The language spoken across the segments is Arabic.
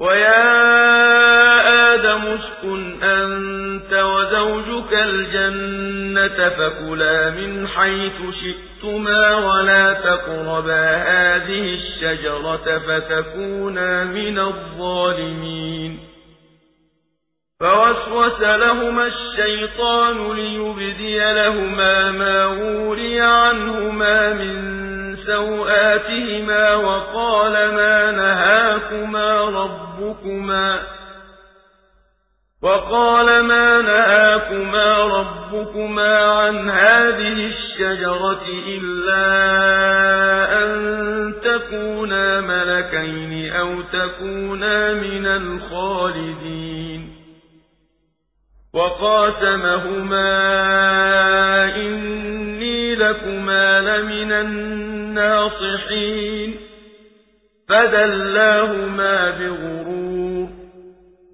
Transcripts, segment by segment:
ويا آدم اسكن أنت وزوجك الجنة فكلا من حيث شئتما ولا تقربا هذه الشجرة فتكونا من الظالمين. فوسوس لهما الشيطان ليبدي لهما ما وري عنهما من سوآتهما وقال ما ربكما وقال ما نهاكما ربكما عن هذه الشجرة إلا أن تكونا ملكين أو تكونا من الخالدين وقاتمهما إني لكما لمن الناصحين فدلاهما بغرور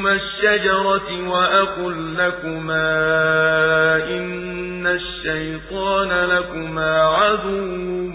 عن تلكما الشجرة وأقل لكما إن الشيطان لكما عدو